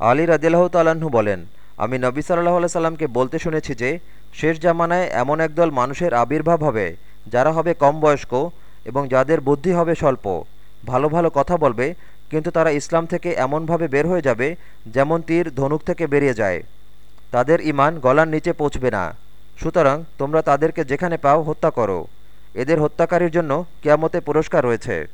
আলী রাজিল্লাহ তাল্লাহ্ন বলেন, আমি নবী সাল্লাহ আল্লাহ সাল্লামকে বলতে শুনেছি যে, শেষ জামানায় এমন একদল মানুষের আবির্ভাব হবে, যারা হবে কম বয়স্ক এবং যাদের বুদ্ধি হবে স্বল্প। ভালো ভালো কথা বলবে, কিন্তু তারা ইসলাম থেকে এমনভাবে বের হয়ে যাবে, যেমন তীর ধনুক থেকে বেরিয়ে যায়। তাদের ইমান গলার নিচে পৌঁছবে না। সুতরাং তোমরা তাদেরকে যেখানে পাও হত্যা করো। এদের হত্যাকারীর জন্য কেয়ামতে পুরস্কার রয়েছে।